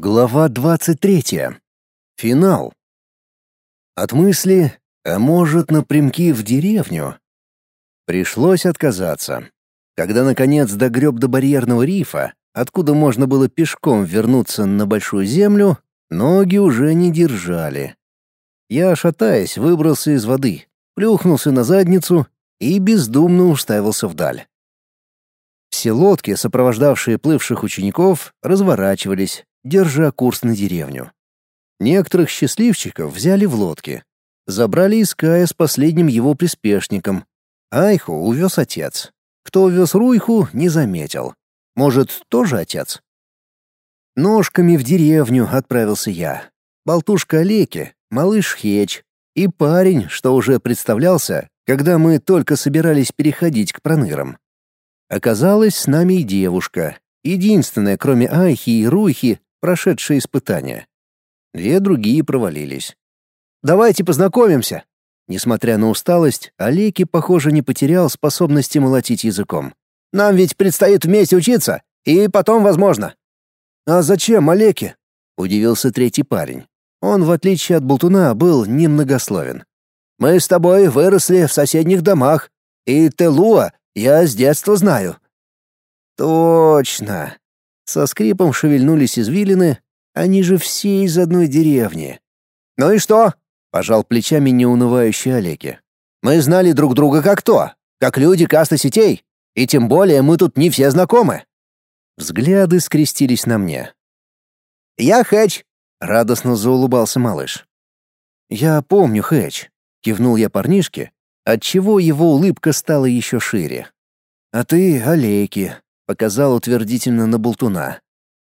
Глава 23. Финал. От мысли, а может, напрямки в деревню? Пришлось отказаться. Когда, наконец, догреб до барьерного рифа, откуда можно было пешком вернуться на Большую Землю, ноги уже не держали. Я, шатаясь, выбрался из воды, плюхнулся на задницу и бездумно уставился вдаль. Все лодки, сопровождавшие плывших учеников, разворачивались, держа курс на деревню. Некоторых счастливчиков взяли в лодки. Забрали Иская с последним его приспешником. Айху увез отец. Кто увез Руйху, не заметил. Может, тоже отец? Ножками в деревню отправился я. Болтушка Олеки, малыш Хеч и парень, что уже представлялся, когда мы только собирались переходить к пронырам. Оказалось, с нами и девушка, единственная, кроме Айхи и Руйхи, прошедшие испытания. Две другие провалились. «Давайте познакомимся!» Несмотря на усталость, Олеки, похоже, не потерял способности молотить языком. «Нам ведь предстоит вместе учиться, и потом возможно». «А зачем, Олеки?» — удивился третий парень. Он, в отличие от Болтуна, был немногословен. «Мы с тобой выросли в соседних домах, и Телуа я с детства знаю». «Точно. Со скрипом шевельнулись извилины, они же все из одной деревни. «Ну и что?» — пожал плечами неунывающий Олеки. «Мы знали друг друга как то, как люди касты сетей, и тем более мы тут не все знакомы». Взгляды скрестились на мне. «Я Хэч», — радостно заулыбался малыш. «Я помню Хэч», — кивнул я парнишке, отчего его улыбка стала еще шире. «А ты Олеки, Показал утвердительно на болтуна.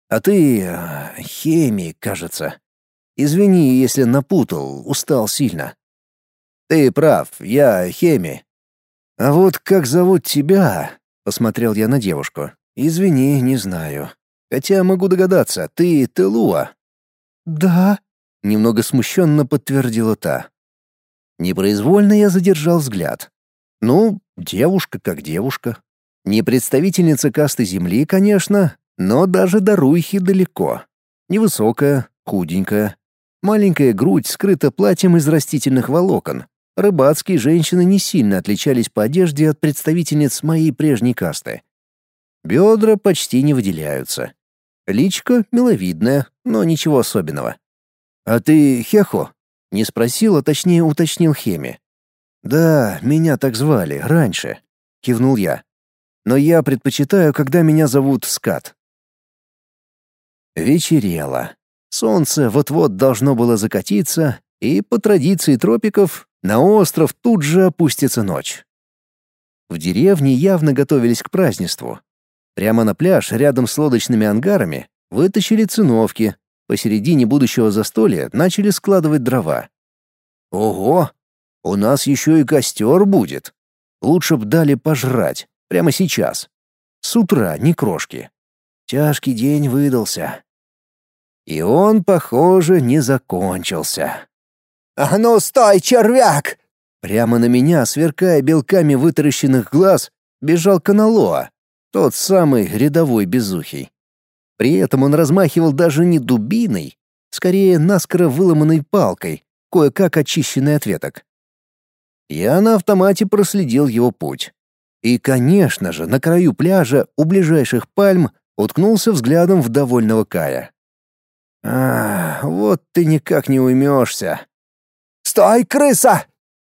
«А ты... Э, химик, кажется. Извини, если напутал, устал сильно». «Ты прав, я хеми». «А вот как зовут тебя?» — посмотрел я на девушку. «Извини, не знаю. Хотя могу догадаться, ты Телуа». «Да», — немного смущенно подтвердила та. Непроизвольно я задержал взгляд. «Ну, девушка как девушка. Не представительница касты Земли, конечно, но даже до Руйхи далеко. Невысокая, худенькая. Маленькая грудь скрыта платьем из растительных волокон. Рыбацкие женщины не сильно отличались по одежде от представительниц моей прежней касты. Бедра почти не выделяются. Личка миловидная, но ничего особенного. «А ты Хехо?» — не спросил, а точнее уточнил Хеми. «Да, меня так звали, раньше», — кивнул я но я предпочитаю, когда меня зовут Скат. Вечерело. Солнце вот-вот должно было закатиться, и по традиции тропиков на остров тут же опустится ночь. В деревне явно готовились к празднеству. Прямо на пляж, рядом с лодочными ангарами, вытащили циновки, посередине будущего застолья начали складывать дрова. Ого! У нас еще и костер будет. Лучше б дали пожрать. Прямо сейчас. С утра ни крошки. Тяжкий день выдался. И он, похоже, не закончился. «А ну стой, червяк!» Прямо на меня, сверкая белками вытаращенных глаз, бежал Каналоа, тот самый рядовой безухий. При этом он размахивал даже не дубиной, скорее наскоро выломанной палкой, кое-как очищенной от веток. Я на автомате проследил его путь. И, конечно же, на краю пляжа у ближайших пальм уткнулся взглядом в довольного Кая. «А, вот ты никак не уймешься». «Стой, крыса!»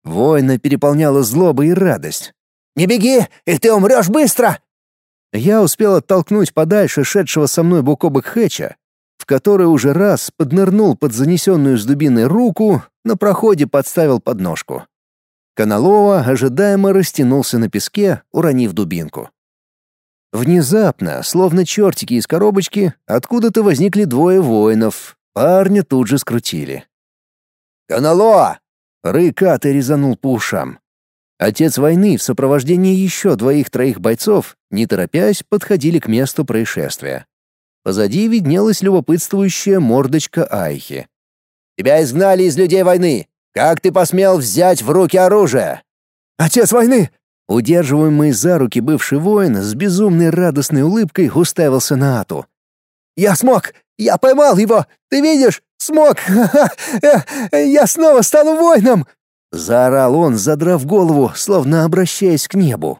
Воина переполняла злоба и радость. «Не беги, и ты умрешь быстро!» Я успел оттолкнуть подальше шедшего со мной бок о бок Хэтча, в который уже раз поднырнул под занесенную с дубиной руку, на проходе подставил подножку. Каналова ожидаемо растянулся на песке, уронив дубинку. Внезапно, словно чертики из коробочки, откуда-то возникли двое воинов. Парня тут же скрутили. «Каналоа!» — рыкатый резанул по ушам. Отец войны в сопровождении еще двоих-троих бойцов, не торопясь, подходили к месту происшествия. Позади виднелась любопытствующая мордочка Айхи. «Тебя изгнали из людей войны! Как ты посмел взять в руки оружие? Отец войны! Удерживаемый за руки бывший воин с безумной радостной улыбкой уставился на Ату. «Я смог! Я поймал его! Ты видишь? Смог! Я снова стану воином!» Заорал он, задрав голову, словно обращаясь к небу.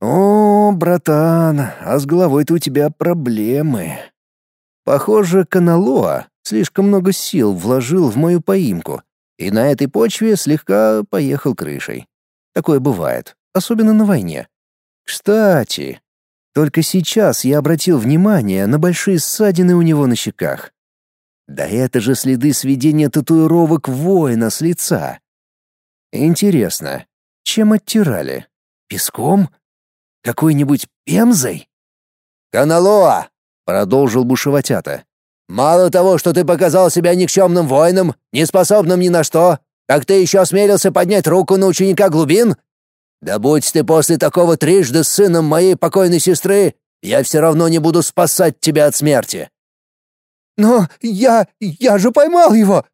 «О, братан, а с головой-то у тебя проблемы. Похоже, Каналоа слишком много сил вложил в мою поимку, и на этой почве слегка поехал крышей. Такое бывает, особенно на войне. Кстати, только сейчас я обратил внимание на большие ссадины у него на щеках. Да это же следы сведения татуировок воина с лица. Интересно, чем оттирали? Песком? Какой-нибудь пемзой? «Каналоа!» — продолжил бушевать Ата. «Мало того, что ты показал себя никчемным воином, неспособным ни на что, так ты еще осмелился поднять руку на ученика глубин? Да будь ты после такого трижды с сыном моей покойной сестры, я все равно не буду спасать тебя от смерти». «Но я... я же поймал его!»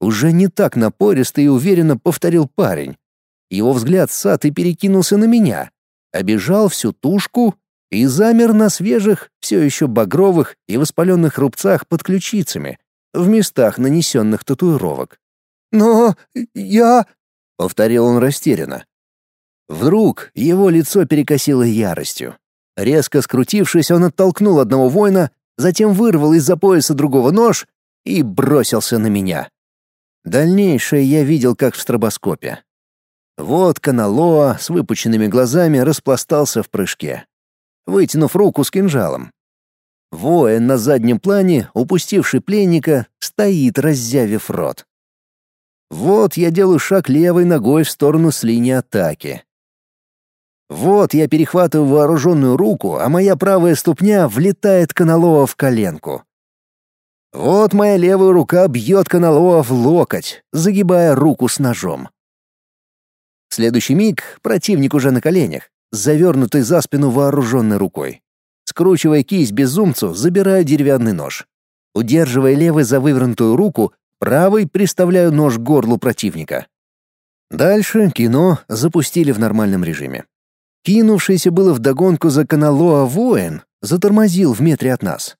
Уже не так напористо и уверенно повторил парень. Его взгляд сад и перекинулся на меня обежал всю тушку и замер на свежих, все еще багровых и воспаленных рубцах под ключицами, в местах нанесенных татуировок. «Но я...» — повторил он растерянно. Вдруг его лицо перекосило яростью. Резко скрутившись, он оттолкнул одного воина, затем вырвал из-за пояса другого нож и бросился на меня. Дальнейшее я видел как в стробоскопе. Вот Каналоа с выпученными глазами распластался в прыжке, вытянув руку с кинжалом. Воин на заднем плане, упустивший пленника, стоит, раззявив рот. Вот я делаю шаг левой ногой в сторону с линии атаки. Вот я перехватываю вооруженную руку, а моя правая ступня влетает Каналоа в коленку. Вот моя левая рука бьет Каналоа в локоть, загибая руку с ножом. В следующий миг противник уже на коленях, завернутый за спину вооруженной рукой. Скручивая кисть безумцу, забираю деревянный нож. Удерживая левой за вывернутую руку, правой приставляю нож к горлу противника. Дальше кино запустили в нормальном режиме. Кинувшийся было вдогонку за Каналоа воин затормозил в метре от нас.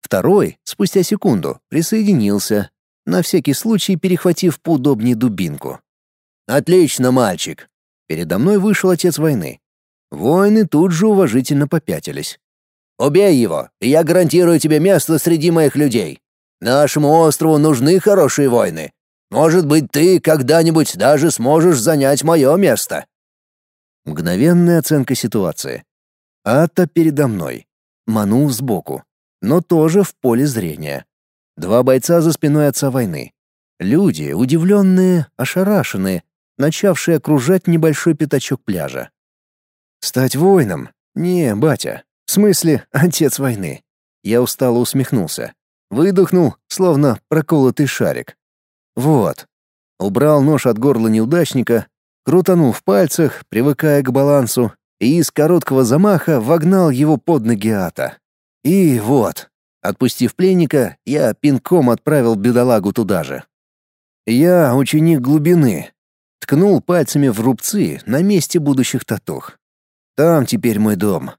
Второй, спустя секунду, присоединился, на всякий случай перехватив поудобнее дубинку. «Отлично, мальчик!» Передо мной вышел отец войны. Воины тут же уважительно попятились. «Убей его, и я гарантирую тебе место среди моих людей. Нашему острову нужны хорошие воины. Может быть, ты когда-нибудь даже сможешь занять мое место». Мгновенная оценка ситуации. Ата передо мной. Ману сбоку. Но тоже в поле зрения. Два бойца за спиной отца войны. Люди, удивленные, ошарашенные, начавший окружать небольшой пятачок пляжа. «Стать воином? Не, батя. В смысле, отец войны». Я устало усмехнулся. Выдохнул, словно проколотый шарик. «Вот». Убрал нож от горла неудачника, крутанул в пальцах, привыкая к балансу, и из короткого замаха вогнал его под ноги ата. И вот, отпустив пленника, я пинком отправил бедолагу туда же. Я ученик глубины, Ткнул пальцами в рубцы на месте будущих татух. Там теперь мой дом.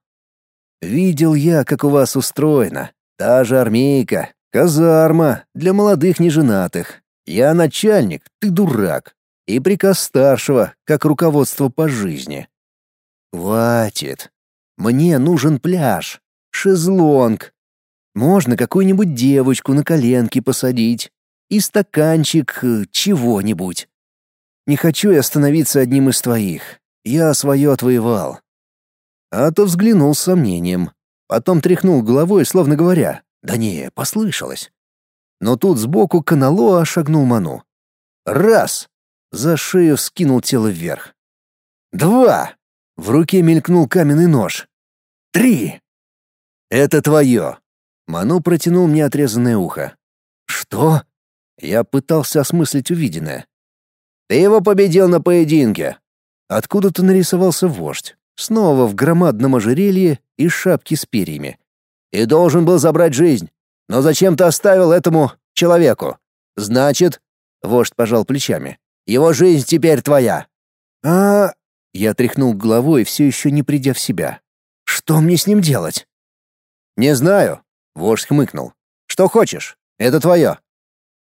Видел я, как у вас устроено. Та же армейка, казарма для молодых неженатых. Я начальник, ты дурак. И приказ старшего, как руководство по жизни. Хватит. Мне нужен пляж, шезлонг. Можно какую-нибудь девочку на коленки посадить и стаканчик э, чего-нибудь. Не хочу я становиться одним из твоих. Я свое отвоевал». А то взглянул с сомнением. Потом тряхнул головой, словно говоря, «Да не, послышалось». Но тут сбоку Каналоа шагнул Ману. «Раз!» За шею скинул тело вверх. «Два!» В руке мелькнул каменный нож. «Три!» «Это твое!» Ману протянул мне отрезанное ухо. «Что?» Я пытался осмыслить увиденное. Ты его победил на поединке. Откуда-то нарисовался вождь, снова в громадном ожерелье и шапке с перьями. И должен был забрать жизнь. Но зачем ты оставил этому человеку? Значит, вождь пожал плечами. Его жизнь теперь твоя. А я тряхнул головой, все еще не придя в себя. Что мне с ним делать? Не знаю, вождь хмыкнул. Что хочешь, это твое».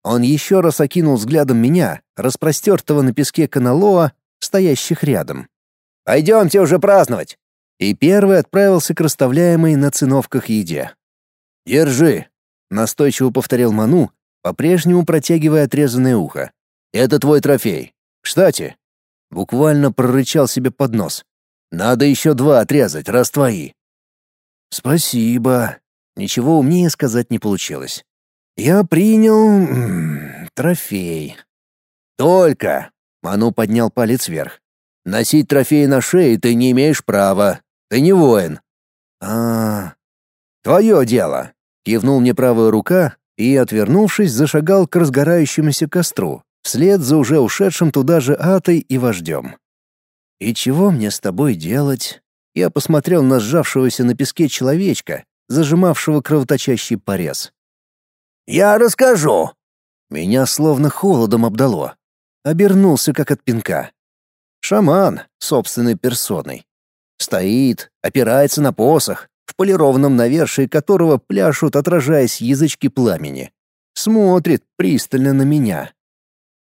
Он еще раз окинул взглядом меня, распростертого на песке каналоа, стоящих рядом. «Пойдемте уже праздновать!» И первый отправился к расставляемой на циновках еде. «Держи!» — настойчиво повторил Ману, по-прежнему протягивая отрезанное ухо. «Это твой трофей. Кстати...» Буквально прорычал себе под нос. «Надо еще два отрезать, раз твои». «Спасибо». Ничего умнее сказать не получилось. «Я принял... трофей». «Только...» — Ману поднял палец вверх. «Носить трофей на шее ты не имеешь права. Ты не воин». «А... твое дело», — кивнул мне правая рука и, отвернувшись, зашагал к разгорающемуся костру, вслед за уже ушедшим туда же Атой и вождем. «И чего мне с тобой делать?» Я посмотрел на сжавшегося на песке человечка, зажимавшего кровоточащий порез. «Я расскажу!» Меня словно холодом обдало. Обернулся, как от пинка. Шаман, собственной персоной. Стоит, опирается на посох, в полированном навершии которого пляшут, отражаясь язычки пламени. Смотрит пристально на меня.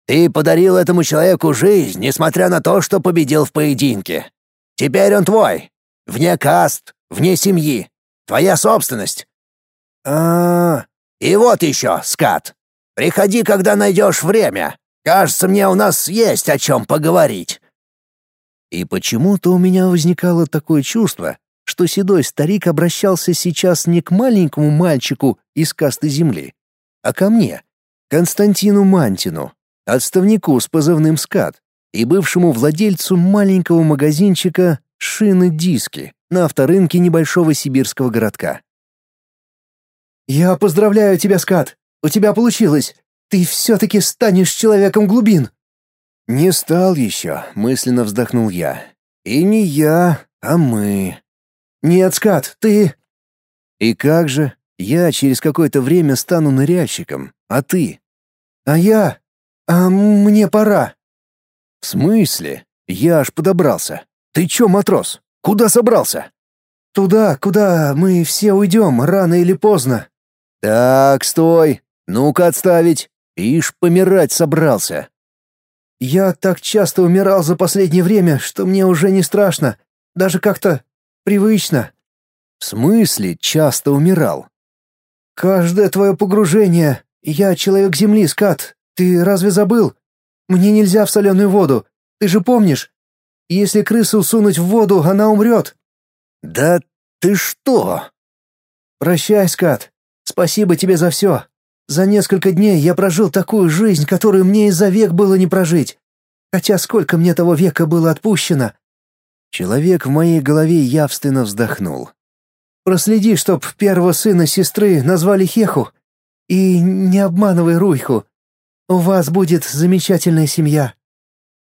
«Ты подарил этому человеку жизнь, несмотря на то, что победил в поединке. Теперь он твой. Вне каст, вне семьи. Твоя собственность. А, -а, -а. и вот еще, скат. Приходи, когда найдешь время. Кажется, мне у нас есть о чем поговорить. И почему-то у меня возникало такое чувство, что седой старик обращался сейчас не к маленькому мальчику из касты земли, а ко мне, Константину Мантину, отставнику с позывным «Скат» и бывшему владельцу маленького магазинчика шины-диски на авторынке небольшого сибирского городка. «Я поздравляю тебя, Скат! У тебя получилось! Ты все-таки станешь человеком глубин!» «Не стал еще», — мысленно вздохнул я. «И не я, а мы». «Нет, Скат, ты...» «И как же? Я через какое-то время стану ныряльщиком, а ты?» «А я? А мне пора». «В смысле? Я аж подобрался. Ты чё, матрос?» Куда собрался?» «Туда, куда мы все уйдем, рано или поздно». «Так, стой. Ну-ка отставить. Ишь, помирать собрался». «Я так часто умирал за последнее время, что мне уже не страшно. Даже как-то привычно». «В смысле часто умирал?» «Каждое твое погружение. Я человек Земли, скат. Ты разве забыл? Мне нельзя в соленую воду. Ты же помнишь? Если крысу сунуть в воду, она умрет». «Да ты что?» «Прощай, скат. Спасибо тебе за все. За несколько дней я прожил такую жизнь, которую мне и за век было не прожить. Хотя сколько мне того века было отпущено?» Человек в моей голове явственно вздохнул. «Проследи, чтоб первого сына сестры назвали Хеху. И не обманывай Руйху. У вас будет замечательная семья».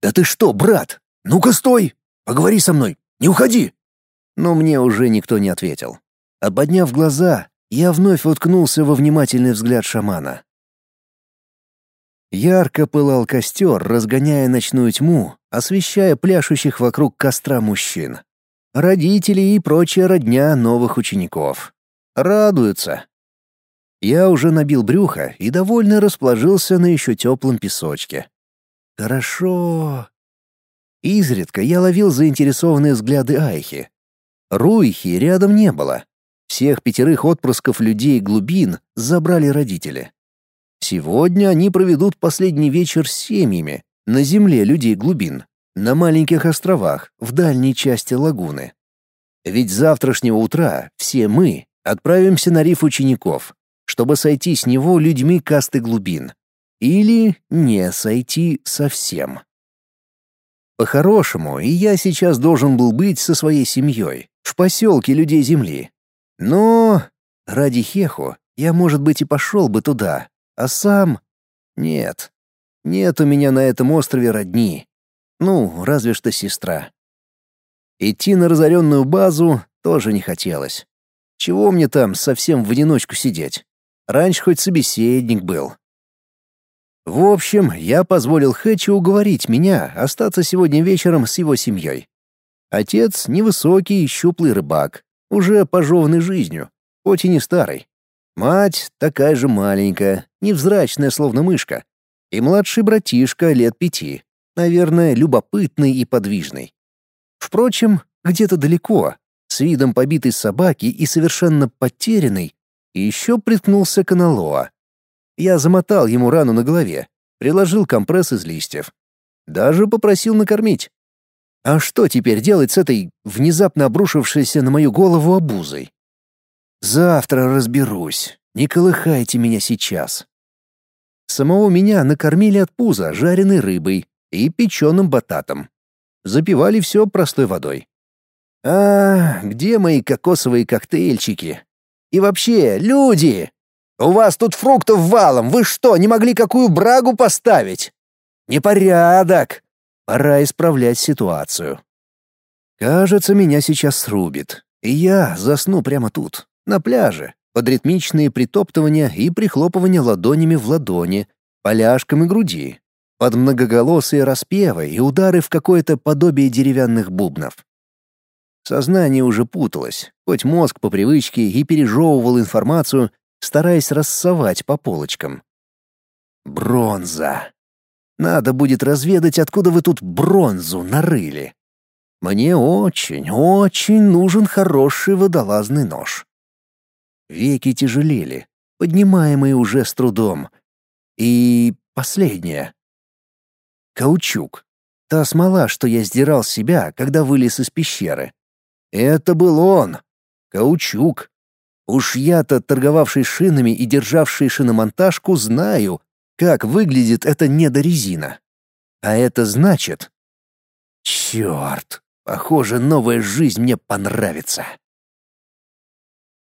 «Да ты что, брат? «Ну-ка, стой! Поговори со мной! Не уходи!» Но мне уже никто не ответил. Ободняв глаза, я вновь уткнулся во внимательный взгляд шамана. Ярко пылал костер, разгоняя ночную тьму, освещая пляшущих вокруг костра мужчин. Родители и прочая родня новых учеников. Радуются. Я уже набил брюхо и довольно расположился на еще теплом песочке. Хорошо, Изредка я ловил заинтересованные взгляды Айхи. Руихи рядом не было. Всех пятерых отпрысков людей глубин забрали родители. Сегодня они проведут последний вечер с семьями на земле людей глубин, на маленьких островах в дальней части лагуны. Ведь завтрашнего утра все мы отправимся на риф учеников, чтобы сойти с него людьми касты глубин. Или не сойти совсем. По-хорошему, и я сейчас должен был быть со своей семьей, в поселке людей Земли. Но ради Хеху я, может быть, и пошел бы туда, а сам... Нет, нет у меня на этом острове родни. Ну, разве что сестра. Идти на разоренную базу тоже не хотелось. Чего мне там совсем в одиночку сидеть? Раньше хоть собеседник был. В общем, я позволил Хэтчу уговорить меня остаться сегодня вечером с его семьей. Отец — невысокий, щуплый рыбак, уже пожеванный жизнью, хоть и не старый. Мать такая же маленькая, невзрачная, словно мышка. И младший братишка лет пяти, наверное, любопытный и подвижный. Впрочем, где-то далеко, с видом побитой собаки и совершенно потерянный, еще приткнулся Каналоа. Я замотал ему рану на голове, приложил компресс из листьев. Даже попросил накормить. А что теперь делать с этой внезапно обрушившейся на мою голову обузой? Завтра разберусь. Не колыхайте меня сейчас. Самого меня накормили от пуза жареной рыбой и печеным бататом. Запивали все простой водой. А, где мои кокосовые коктейльчики? И вообще, люди! У вас тут фруктов валом, вы что, не могли какую брагу поставить? Непорядок! Пора исправлять ситуацию. Кажется, меня сейчас срубит, и я засну прямо тут, на пляже, под ритмичные притоптывания и прихлопывания ладонями в ладони, поляшком и груди, под многоголосые распевы и удары в какое-то подобие деревянных бубнов. Сознание уже путалось, хоть мозг по привычке и пережевывал информацию, стараясь рассовать по полочкам. Бронза. Надо будет разведать, откуда вы тут бронзу нарыли. Мне очень, очень нужен хороший водолазный нож. Веки тяжелели, поднимаемые уже с трудом. И последнее. Каучук. Та смола, что я сдирал себя, когда вылез из пещеры. Это был он. Каучук. Уж я-то, торговавший шинами и державший шиномонтажку, знаю, как выглядит эта недорезина. А это значит... Черт, похоже, новая жизнь мне понравится.